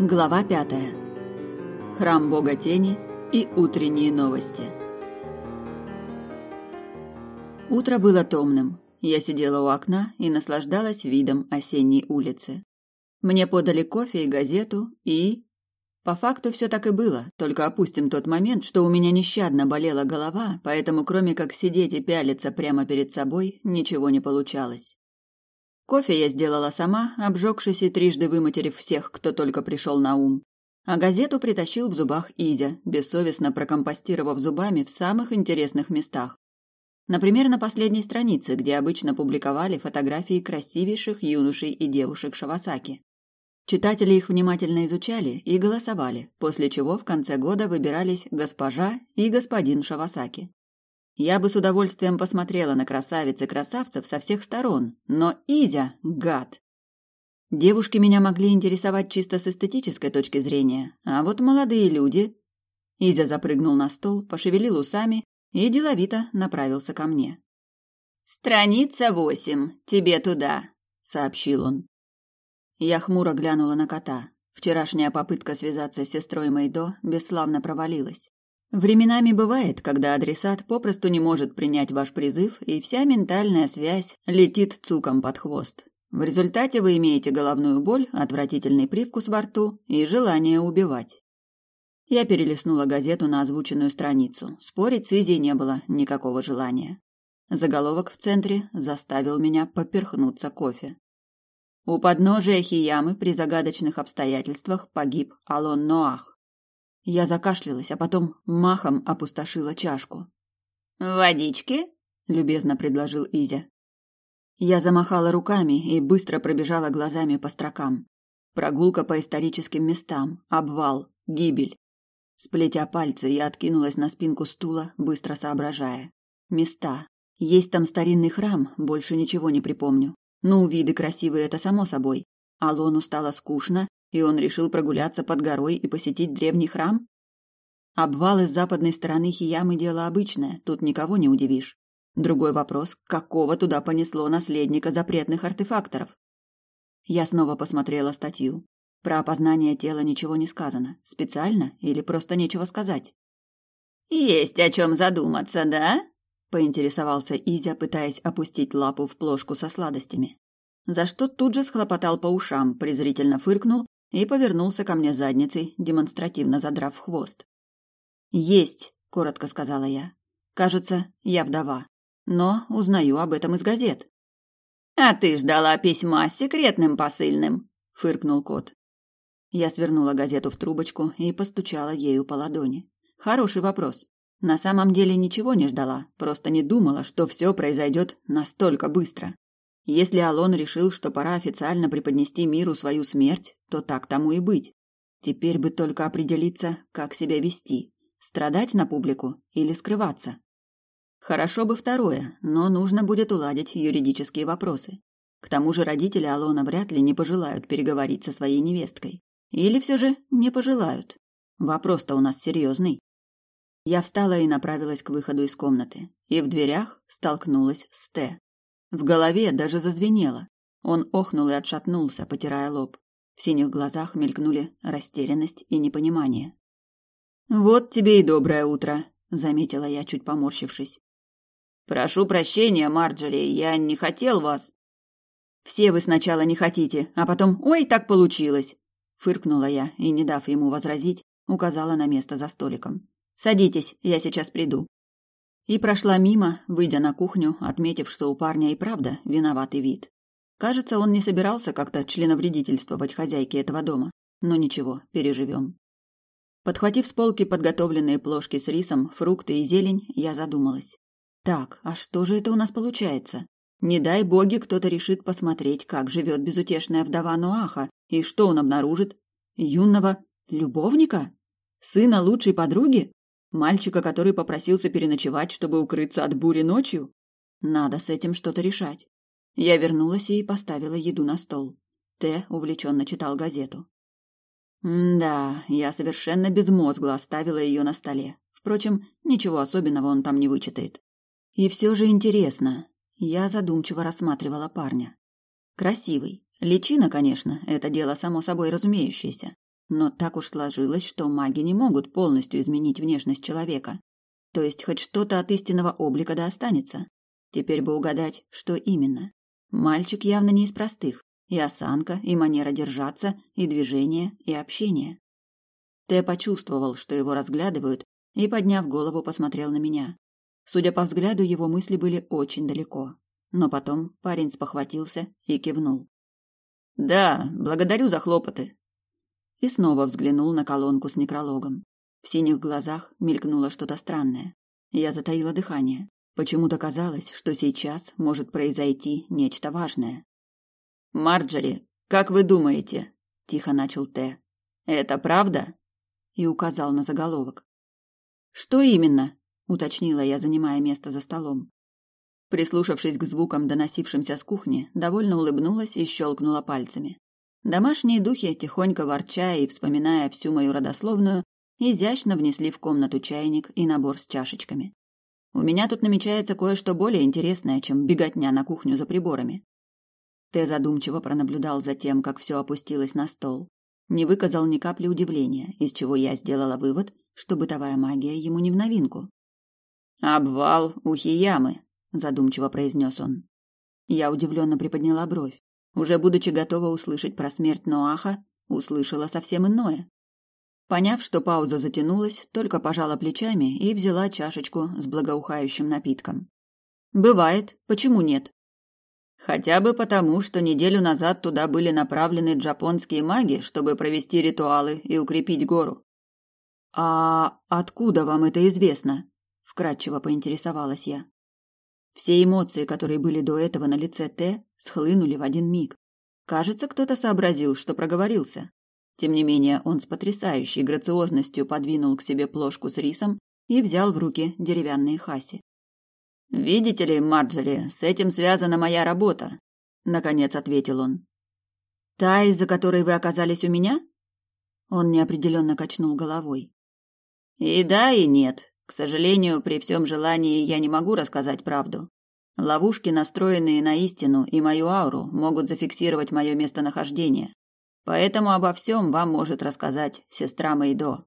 Глава пятая. Храм бога тени и утренние новости. Утро было томным. Я сидела у окна и наслаждалась видом осенней улицы. Мне подали кофе и газету, и... По факту все так и было, только опустим тот момент, что у меня нещадно болела голова, поэтому кроме как сидеть и пялиться прямо перед собой, ничего не получалось. Кофе я сделала сама, обжегшись и трижды выматерив всех, кто только пришел на ум. А газету притащил в зубах Изя, бессовестно прокомпостировав зубами в самых интересных местах. Например, на последней странице, где обычно публиковали фотографии красивейших юношей и девушек Шавасаки. Читатели их внимательно изучали и голосовали, после чего в конце года выбирались госпожа и господин Шавасаки. Я бы с удовольствием посмотрела на красавиц и красавцев со всех сторон, но Изя – гад. Девушки меня могли интересовать чисто с эстетической точки зрения, а вот молодые люди... Изя запрыгнул на стол, пошевелил усами и деловито направился ко мне. «Страница восемь, тебе туда», — сообщил он. Я хмуро глянула на кота. Вчерашняя попытка связаться с сестрой Мэйдо бесславно провалилась. Временами бывает, когда адресат попросту не может принять ваш призыв, и вся ментальная связь летит цуком под хвост. В результате вы имеете головную боль, отвратительный привкус во рту и желание убивать. Я перелистнула газету на озвученную страницу. Спорить с Изи не было никакого желания. Заголовок в центре заставил меня поперхнуться кофе. У подножия Хиямы при загадочных обстоятельствах погиб Алон Ноах. Я закашлялась, а потом махом опустошила чашку. «Водички?» – любезно предложил Изя. Я замахала руками и быстро пробежала глазами по строкам. Прогулка по историческим местам, обвал, гибель. Сплетя пальцы, я откинулась на спинку стула, быстро соображая. Места. Есть там старинный храм, больше ничего не припомню. Ну, виды красивые, это само собой. Алону стало скучно, и он решил прогуляться под горой и посетить древний храм? Обвал из западной стороны Хиямы дело обычное, тут никого не удивишь. Другой вопрос, какого туда понесло наследника запретных артефакторов? Я снова посмотрела статью. Про опознание тела ничего не сказано. Специально или просто нечего сказать? «Есть о чем задуматься, да?» – поинтересовался Изя, пытаясь опустить лапу в плошку со сладостями. За что тут же схлопотал по ушам, презрительно фыркнул и повернулся ко мне задницей, демонстративно задрав хвост. «Есть», — коротко сказала я. «Кажется, я вдова, но узнаю об этом из газет». «А ты ждала письма с секретным посыльным», — фыркнул кот. Я свернула газету в трубочку и постучала ею по ладони. Хороший вопрос. На самом деле ничего не ждала, просто не думала, что все произойдет настолько быстро. Если Алон решил, что пора официально преподнести миру свою смерть, то так тому и быть. Теперь бы только определиться, как себя вести. Страдать на публику или скрываться? Хорошо бы второе, но нужно будет уладить юридические вопросы. К тому же родители Алона вряд ли не пожелают переговорить со своей невесткой. Или все же не пожелают. Вопрос-то у нас серьезный. Я встала и направилась к выходу из комнаты. И в дверях столкнулась с Т. В голове даже зазвенело. Он охнул и отшатнулся, потирая лоб. В синих глазах мелькнули растерянность и непонимание. «Вот тебе и доброе утро», — заметила я, чуть поморщившись. «Прошу прощения, Марджори, я не хотел вас...» «Все вы сначала не хотите, а потом «Ой, так получилось!» Фыркнула я и, не дав ему возразить, указала на место за столиком. «Садитесь, я сейчас приду». И прошла мимо, выйдя на кухню, отметив, что у парня и правда виноватый вид. Кажется, он не собирался как-то членовредительствовать хозяйке этого дома. Но ничего, переживем. Подхватив с полки подготовленные плошки с рисом, фрукты и зелень, я задумалась. Так, а что же это у нас получается? Не дай боги, кто-то решит посмотреть, как живет безутешная вдова Нуаха, и что он обнаружит? Юного любовника? Сына лучшей подруги? Мальчика, который попросился переночевать, чтобы укрыться от бури ночью? Надо с этим что-то решать. Я вернулась и поставила еду на стол. Т увлеченно читал газету. да, я совершенно безмозгло оставила ее на столе. Впрочем, ничего особенного он там не вычитает. И все же интересно. Я задумчиво рассматривала парня. Красивый. Личина, конечно, это дело само собой разумеющееся. Но так уж сложилось, что маги не могут полностью изменить внешность человека. То есть хоть что-то от истинного облика да останется. Теперь бы угадать, что именно. Мальчик явно не из простых. И осанка, и манера держаться, и движение, и общение. Тэ почувствовал, что его разглядывают, и, подняв голову, посмотрел на меня. Судя по взгляду, его мысли были очень далеко. Но потом парень спохватился и кивнул. «Да, благодарю за хлопоты». И снова взглянул на колонку с некрологом. В синих глазах мелькнуло что-то странное. Я затаила дыхание. Почему-то казалось, что сейчас может произойти нечто важное. «Марджери, как вы думаете?» – тихо начал Т. «Это правда?» И указал на заголовок. «Что именно?» – уточнила я, занимая место за столом. Прислушавшись к звукам, доносившимся с кухни, довольно улыбнулась и щелкнула пальцами. Домашние духи, тихонько ворча и вспоминая всю мою родословную, изящно внесли в комнату чайник и набор с чашечками. У меня тут намечается кое-что более интересное, чем беготня на кухню за приборами. Тэ задумчиво пронаблюдал за тем, как все опустилось на стол. Не выказал ни капли удивления, из чего я сделала вывод, что бытовая магия ему не в новинку. «Обвал у Хиямы», задумчиво произнес он. Я удивленно приподняла бровь. Уже будучи готова услышать про смерть Ноаха, услышала совсем иное. Поняв, что пауза затянулась, только пожала плечами и взяла чашечку с благоухающим напитком. Бывает, почему нет? Хотя бы потому, что неделю назад туда были направлены джапонские маги, чтобы провести ритуалы и укрепить гору. А откуда вам это известно? вкратчиво поинтересовалась я. Все эмоции, которые были до этого на лице Т, схлынули в один миг. Кажется, кто-то сообразил, что проговорился. Тем не менее, он с потрясающей грациозностью подвинул к себе плошку с рисом и взял в руки деревянные хаси. «Видите ли, Марджери, с этим связана моя работа», — наконец ответил он. «Та, из-за которой вы оказались у меня?» Он неопределенно качнул головой. «И да, и нет. К сожалению, при всем желании я не могу рассказать правду. Ловушки, настроенные на истину и мою ауру, могут зафиксировать мое местонахождение. Поэтому обо всем вам может рассказать сестра Мэйдо.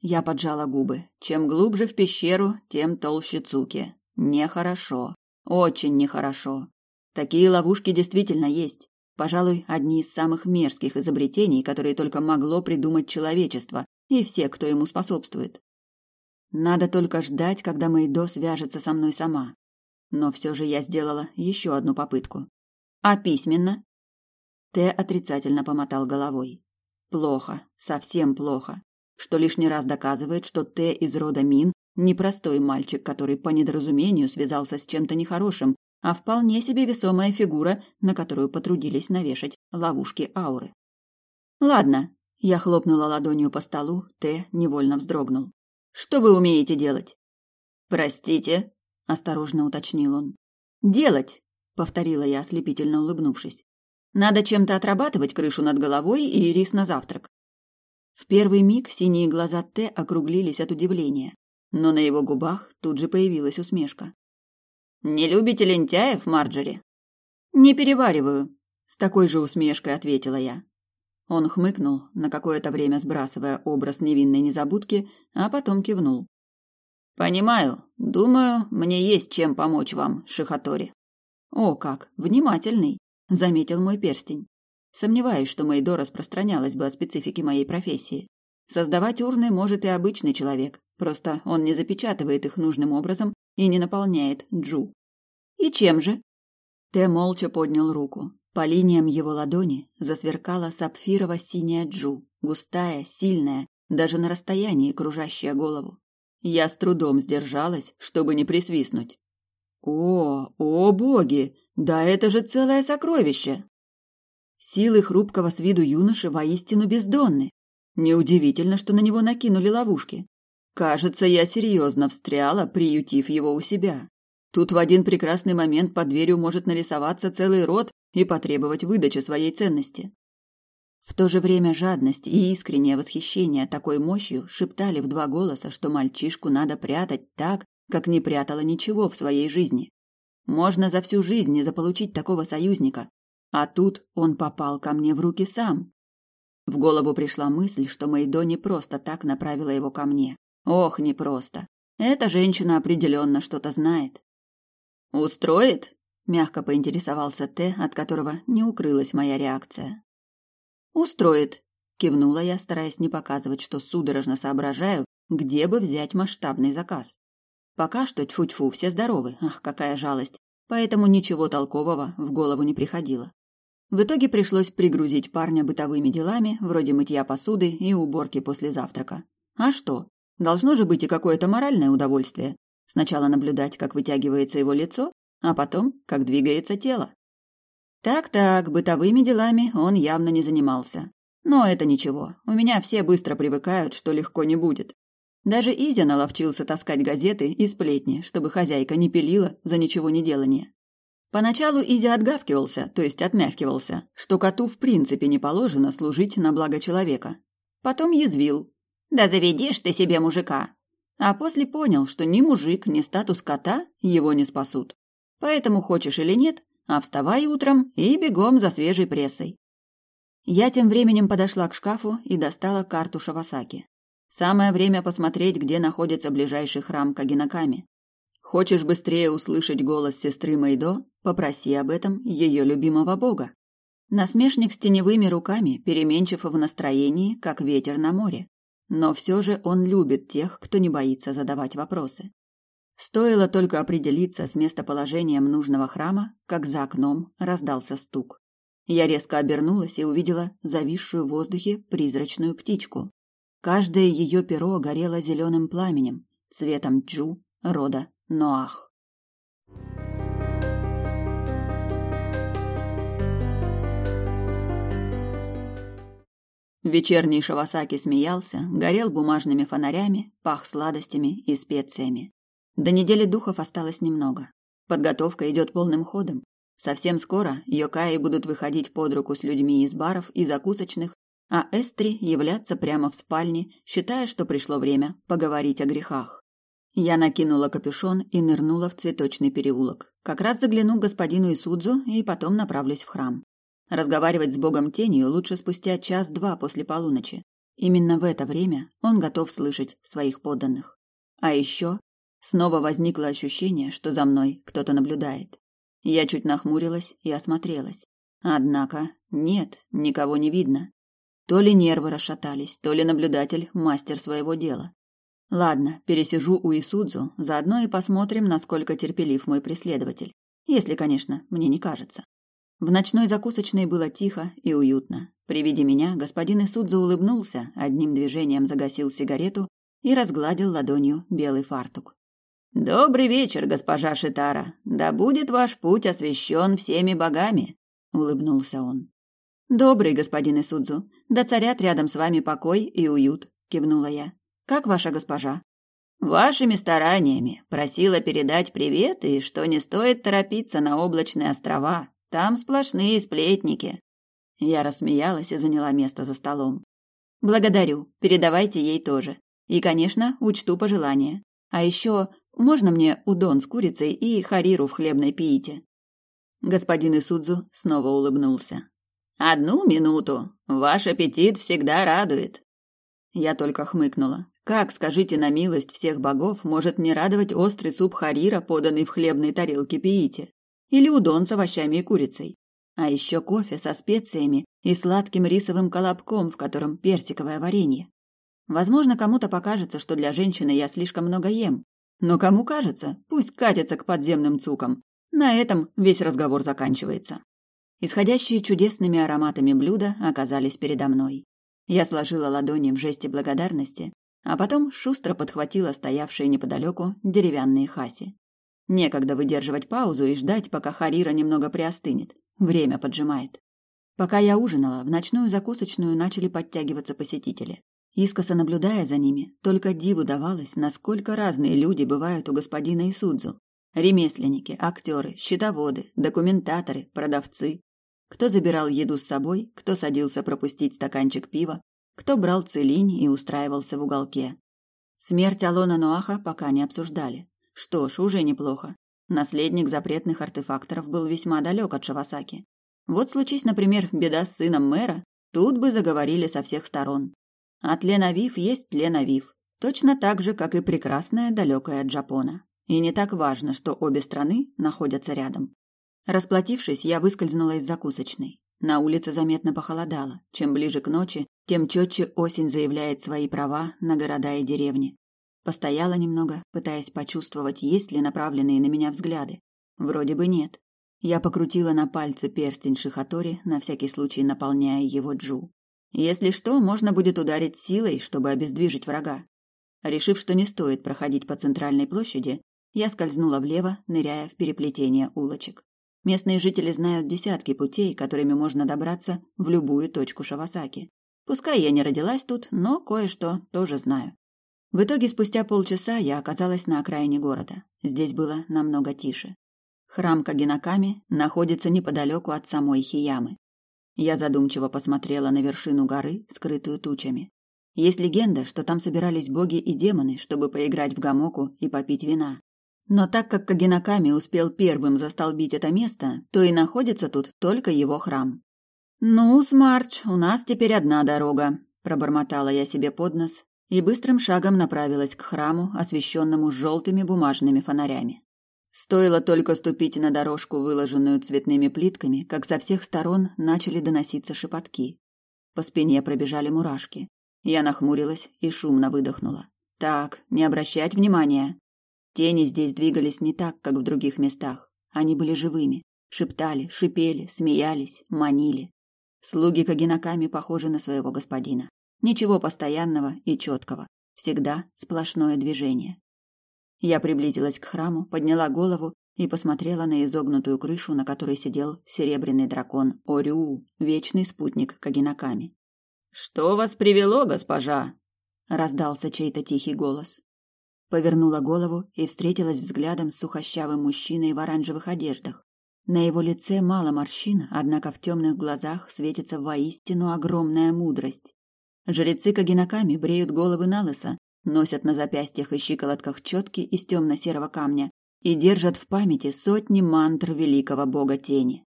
Я поджала губы. Чем глубже в пещеру, тем толще цуки. Нехорошо. Очень нехорошо. Такие ловушки действительно есть. Пожалуй, одни из самых мерзких изобретений, которые только могло придумать человечество и все, кто ему способствует. Надо только ждать, когда Мэйдо свяжется со мной сама. Но все же я сделала еще одну попытку. А письменно? Т отрицательно помотал головой. Плохо, совсем плохо. Что лишний раз доказывает, что Т из рода Мин непростой мальчик, который по недоразумению связался с чем-то нехорошим, а вполне себе весомая фигура, на которую потрудились навешать ловушки ауры. Ладно, я хлопнула ладонью по столу, Т невольно вздрогнул. Что вы умеете делать? Простите, осторожно уточнил он. Делать, повторила я, ослепительно улыбнувшись. Надо чем-то отрабатывать крышу над головой и рис на завтрак. В первый миг синие глаза Т округлились от удивления, но на его губах тут же появилась усмешка. Не любите лентяев, Марджери? Не перевариваю, с такой же усмешкой ответила я. Он хмыкнул, на какое-то время сбрасывая образ невинной незабудки, а потом кивнул. «Понимаю. Думаю, мне есть чем помочь вам, Шихатори». «О, как! Внимательный!» — заметил мой перстень. Сомневаюсь, что Мэйдо распространялась бы о специфике моей профессии. Создавать урны может и обычный человек, просто он не запечатывает их нужным образом и не наполняет джу. «И чем же?» Тэ молча поднял руку. По линиям его ладони засверкала сапфирово-синяя джу, густая, сильная, даже на расстоянии кружащая голову. Я с трудом сдержалась, чтобы не присвистнуть. О, о боги, да это же целое сокровище! Силы хрупкого с виду юноши воистину бездонны. Неудивительно, что на него накинули ловушки. Кажется, я серьезно встряла, приютив его у себя. Тут в один прекрасный момент под дверью может нарисоваться целый род и потребовать выдачи своей ценности. В то же время жадность и искреннее восхищение такой мощью шептали в два голоса, что мальчишку надо прятать так, как не прятала ничего в своей жизни. Можно за всю жизнь не заполучить такого союзника, а тут он попал ко мне в руки сам. В голову пришла мысль, что Мэйдо не просто так направила его ко мне. Ох, не просто. Эта женщина определенно что-то знает. «Устроит?» – мягко поинтересовался Т, от которого не укрылась моя реакция. «Устроит», – кивнула я, стараясь не показывать, что судорожно соображаю, где бы взять масштабный заказ. Пока что тьфу-тьфу, все здоровы, ах, какая жалость, поэтому ничего толкового в голову не приходило. В итоге пришлось пригрузить парня бытовыми делами, вроде мытья посуды и уборки после завтрака. А что? Должно же быть и какое-то моральное удовольствие. Сначала наблюдать, как вытягивается его лицо, а потом, как двигается тело. Так-так, бытовыми делами он явно не занимался. Но это ничего, у меня все быстро привыкают, что легко не будет. Даже Изя наловчился таскать газеты и сплетни, чтобы хозяйка не пилила за ничего не делание. Поначалу Изя отгавкивался, то есть отмявкивался, что коту в принципе не положено служить на благо человека. Потом язвил. «Да заведешь ты себе мужика!» А после понял, что ни мужик, ни статус кота его не спасут. Поэтому хочешь или нет, а вставай утром и бегом за свежей прессой. Я тем временем подошла к шкафу и достала карту Шавасаки. Самое время посмотреть, где находится ближайший храм Кагинаками. Хочешь быстрее услышать голос сестры Мэйдо? Попроси об этом ее любимого бога. Насмешник с теневыми руками, переменчив в настроении, как ветер на море. Но все же он любит тех, кто не боится задавать вопросы. Стоило только определиться с местоположением нужного храма, как за окном раздался стук. Я резко обернулась и увидела зависшую в воздухе призрачную птичку. Каждое ее перо горело зеленым пламенем, цветом джу рода Ноах. Вечерний Шавасаки смеялся, горел бумажными фонарями, пах сладостями и специями. До недели духов осталось немного. Подготовка идет полным ходом. Совсем скоро Йокаи будут выходить под руку с людьми из баров и закусочных, а Эстри являться прямо в спальне, считая, что пришло время поговорить о грехах. Я накинула капюшон и нырнула в цветочный переулок. Как раз загляну к господину Исудзу и потом направлюсь в храм. Разговаривать с богом тенью лучше спустя час-два после полуночи. Именно в это время он готов слышать своих подданных. А еще снова возникло ощущение, что за мной кто-то наблюдает. Я чуть нахмурилась и осмотрелась. Однако нет, никого не видно. То ли нервы расшатались, то ли наблюдатель мастер своего дела. Ладно, пересижу у Исудзу, заодно и посмотрим, насколько терпелив мой преследователь. Если, конечно, мне не кажется. В ночной закусочной было тихо и уютно. При виде меня господин Исудзу улыбнулся, одним движением загасил сигарету и разгладил ладонью белый фартук. «Добрый вечер, госпожа Шитара. Да будет ваш путь освящен всеми богами», — улыбнулся он. «Добрый, господин Исудзу. Да царят рядом с вами покой и уют», — кивнула я. Как ваша госпожа? Вашими стараниями просила передать привет и что не стоит торопиться на облачные острова. Там сплошные сплетники. Я рассмеялась и заняла место за столом. Благодарю. Передавайте ей тоже. И, конечно, учту пожелания. А еще можно мне удон с курицей и хариру в хлебной пиите? Господин Исудзу снова улыбнулся. Одну минуту. Ваш аппетит всегда радует. Я только хмыкнула. Как, скажите на милость всех богов, может не радовать острый суп харира, поданный в хлебной тарелке пиите? Или удон с овощами и курицей? А еще кофе со специями и сладким рисовым колобком, в котором персиковое варенье. Возможно, кому-то покажется, что для женщины я слишком много ем. Но кому кажется, пусть катится к подземным цукам. На этом весь разговор заканчивается. Исходящие чудесными ароматами блюда оказались передо мной. Я сложила ладони в жесте благодарности а потом шустро подхватила стоявшие неподалеку деревянные хаси. Некогда выдерживать паузу и ждать, пока Харира немного приостынет. Время поджимает. Пока я ужинала, в ночную закусочную начали подтягиваться посетители. Искоса наблюдая за ними, только диву давалось, насколько разные люди бывают у господина Исудзу. Ремесленники, актеры, счетоводы, документаторы, продавцы. Кто забирал еду с собой, кто садился пропустить стаканчик пива, кто брал целинь и устраивался в уголке. Смерть Алона Нуаха пока не обсуждали. Что ж, уже неплохо. Наследник запретных артефакторов был весьма далек от Шавасаки. Вот случись, например, беда с сыном мэра, тут бы заговорили со всех сторон. А Тленавив есть Тленавив, точно так же, как и прекрасная далекая Джапона. И не так важно, что обе страны находятся рядом. Расплатившись, я выскользнула из закусочной. На улице заметно похолодало. Чем ближе к ночи, тем четче осень заявляет свои права на города и деревни. Постояла немного, пытаясь почувствовать, есть ли направленные на меня взгляды. Вроде бы нет. Я покрутила на пальце перстень Шихатори, на всякий случай наполняя его джу. Если что, можно будет ударить силой, чтобы обездвижить врага. Решив, что не стоит проходить по центральной площади, я скользнула влево, ныряя в переплетение улочек. Местные жители знают десятки путей, которыми можно добраться в любую точку Шавасаки. Пускай я не родилась тут, но кое-что тоже знаю. В итоге спустя полчаса я оказалась на окраине города. Здесь было намного тише. Храм Кагинаками находится неподалеку от самой Хиямы. Я задумчиво посмотрела на вершину горы, скрытую тучами. Есть легенда, что там собирались боги и демоны, чтобы поиграть в гамоку и попить вина. Но так как Кагинаками успел первым застолбить это место, то и находится тут только его храм. «Ну, Смарч, у нас теперь одна дорога», – пробормотала я себе под нос и быстрым шагом направилась к храму, освещенному желтыми бумажными фонарями. Стоило только ступить на дорожку, выложенную цветными плитками, как со всех сторон начали доноситься шепотки. По спине пробежали мурашки. Я нахмурилась и шумно выдохнула. «Так, не обращать внимания!» Тени здесь двигались не так, как в других местах. Они были живыми, шептали, шипели, смеялись, манили. Слуги Кагинаками похожи на своего господина. Ничего постоянного и четкого. Всегда сплошное движение. Я приблизилась к храму, подняла голову и посмотрела на изогнутую крышу, на которой сидел серебряный дракон Орю, вечный спутник Кагинаками. «Что вас привело, госпожа?» — раздался чей-то тихий голос. Повернула голову и встретилась взглядом с сухощавым мужчиной в оранжевых одеждах. На его лице мало морщин, однако в темных глазах светится воистину огромная мудрость. Жрецы Кагинаками бреют головы на лысо, носят на запястьях и щиколотках четки из темно-серого камня и держат в памяти сотни мантр великого бога тени.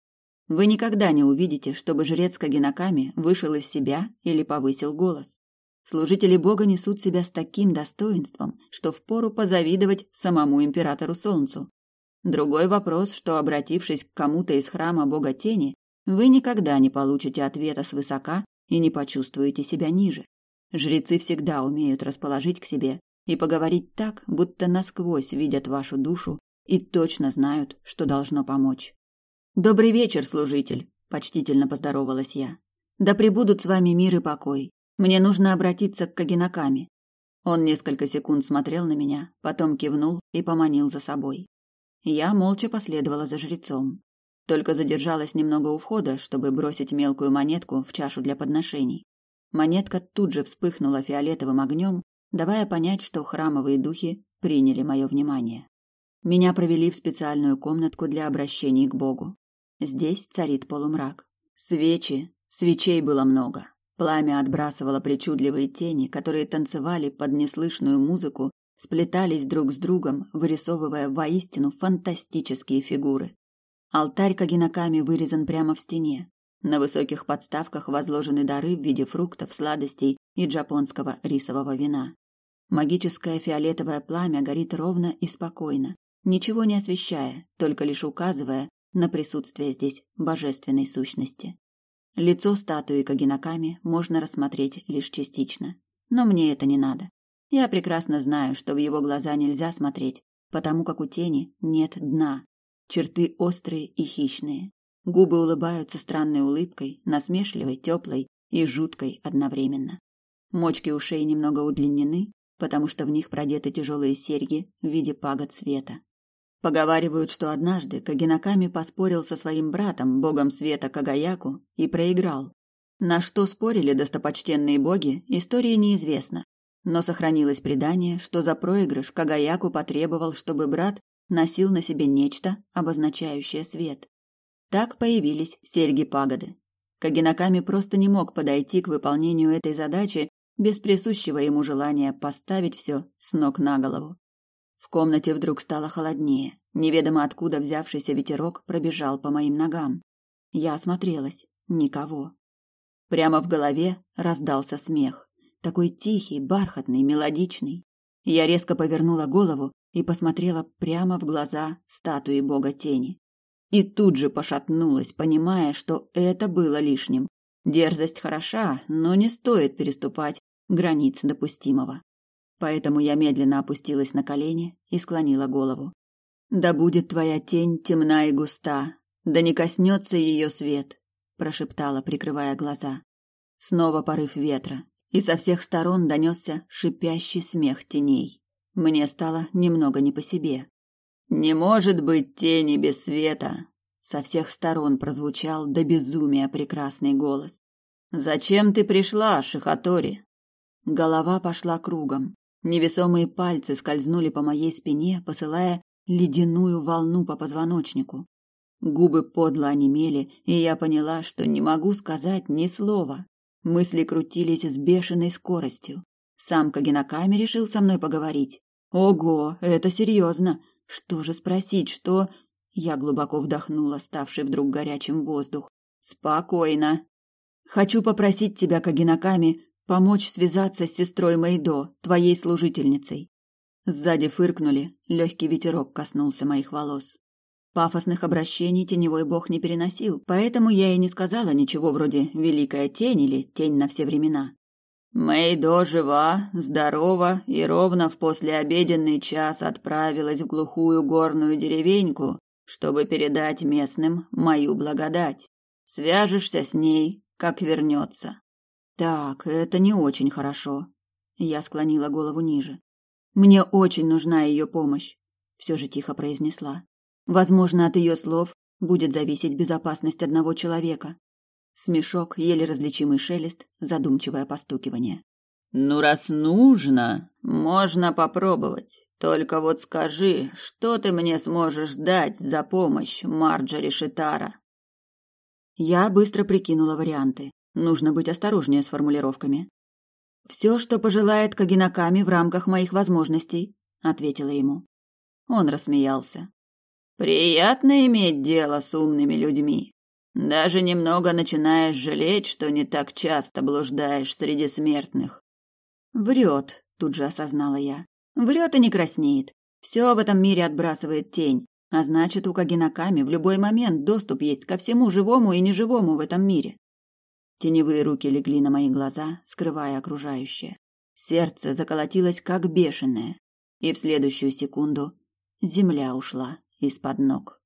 Вы никогда не увидите, чтобы жрец Кагинаками вышел из себя или повысил голос. Служители Бога несут себя с таким достоинством, что впору позавидовать самому императору Солнцу. Другой вопрос, что, обратившись к кому-то из храма Бога Тени, вы никогда не получите ответа свысока и не почувствуете себя ниже. Жрецы всегда умеют расположить к себе и поговорить так, будто насквозь видят вашу душу и точно знают, что должно помочь. «Добрый вечер, служитель!» – почтительно поздоровалась я. «Да пребудут с вами мир и покой. Мне нужно обратиться к Кагинаками. Он несколько секунд смотрел на меня, потом кивнул и поманил за собой. Я молча последовала за жрецом. Только задержалась немного у входа, чтобы бросить мелкую монетку в чашу для подношений. Монетка тут же вспыхнула фиолетовым огнем, давая понять, что храмовые духи приняли мое внимание. Меня провели в специальную комнатку для обращений к Богу. Здесь царит полумрак. Свечи, свечей было много. Пламя отбрасывало причудливые тени, которые танцевали под неслышную музыку, сплетались друг с другом, вырисовывая воистину фантастические фигуры. Алтарь Кагинаками вырезан прямо в стене. На высоких подставках возложены дары в виде фруктов, сладостей и джапонского рисового вина. Магическое фиолетовое пламя горит ровно и спокойно, ничего не освещая, только лишь указывая на присутствие здесь божественной сущности. Лицо статуи Кагинаками можно рассмотреть лишь частично, но мне это не надо. Я прекрасно знаю, что в его глаза нельзя смотреть, потому как у тени нет дна. Черты острые и хищные. Губы улыбаются странной улыбкой, насмешливой, теплой и жуткой одновременно. Мочки ушей немного удлинены, потому что в них продеты тяжелые серьги в виде пагод света. Поговаривают, что однажды Кагинаками поспорил со своим братом, богом света Кагаяку, и проиграл. На что спорили достопочтенные боги, истории неизвестно. Но сохранилось предание, что за проигрыш Кагаяку потребовал, чтобы брат носил на себе нечто, обозначающее свет. Так появились серьги-пагоды. Кагинаками просто не мог подойти к выполнению этой задачи без присущего ему желания поставить все с ног на голову комнате вдруг стало холоднее. Неведомо откуда взявшийся ветерок пробежал по моим ногам. Я осмотрелась. Никого. Прямо в голове раздался смех. Такой тихий, бархатный, мелодичный. Я резко повернула голову и посмотрела прямо в глаза статуи бога тени. И тут же пошатнулась, понимая, что это было лишним. Дерзость хороша, но не стоит переступать границ допустимого. Поэтому я медленно опустилась на колени и склонила голову. Да будет твоя тень темна и густа, да не коснется ее свет, прошептала, прикрывая глаза. Снова порыв ветра, и со всех сторон донесся шипящий смех теней. Мне стало немного не по себе. Не может быть тени без света, со всех сторон прозвучал до безумия прекрасный голос. Зачем ты пришла, Шихатори? Голова пошла кругом. Невесомые пальцы скользнули по моей спине, посылая ледяную волну по позвоночнику. Губы подло онемели, и я поняла, что не могу сказать ни слова. Мысли крутились с бешеной скоростью. Сам Кагинаками решил со мной поговорить. Ого, это серьезно. Что же спросить, что... Я глубоко вдохнула, ставший вдруг горячим воздух. Спокойно. Хочу попросить тебя, Кагинаками, помочь связаться с сестрой Мэйдо, твоей служительницей. Сзади фыркнули, легкий ветерок коснулся моих волос. Пафосных обращений теневой бог не переносил, поэтому я и не сказала ничего вроде «великая тень» или «тень на все времена». Мэйдо жива, здорова и ровно в послеобеденный час отправилась в глухую горную деревеньку, чтобы передать местным мою благодать. Свяжешься с ней, как вернется. Так, это не очень хорошо. Я склонила голову ниже. Мне очень нужна ее помощь, все же тихо произнесла. Возможно, от ее слов будет зависеть безопасность одного человека. Смешок, еле различимый шелест, задумчивое постукивание. Ну раз нужно, можно попробовать. Только вот скажи, что ты мне сможешь дать за помощь, Марджори Шитара? Я быстро прикинула варианты. Нужно быть осторожнее с формулировками. Все, что пожелает Кагинаками в рамках моих возможностей, ответила ему. Он рассмеялся. Приятно иметь дело с умными людьми. Даже немного начинаешь жалеть, что не так часто блуждаешь среди смертных. Врет, тут же осознала я. Врет и не краснеет. Все в этом мире отбрасывает тень, а значит, у Кагинаками в любой момент доступ есть ко всему живому и неживому в этом мире. Теневые руки легли на мои глаза, скрывая окружающее. Сердце заколотилось как бешеное, и в следующую секунду земля ушла из-под ног.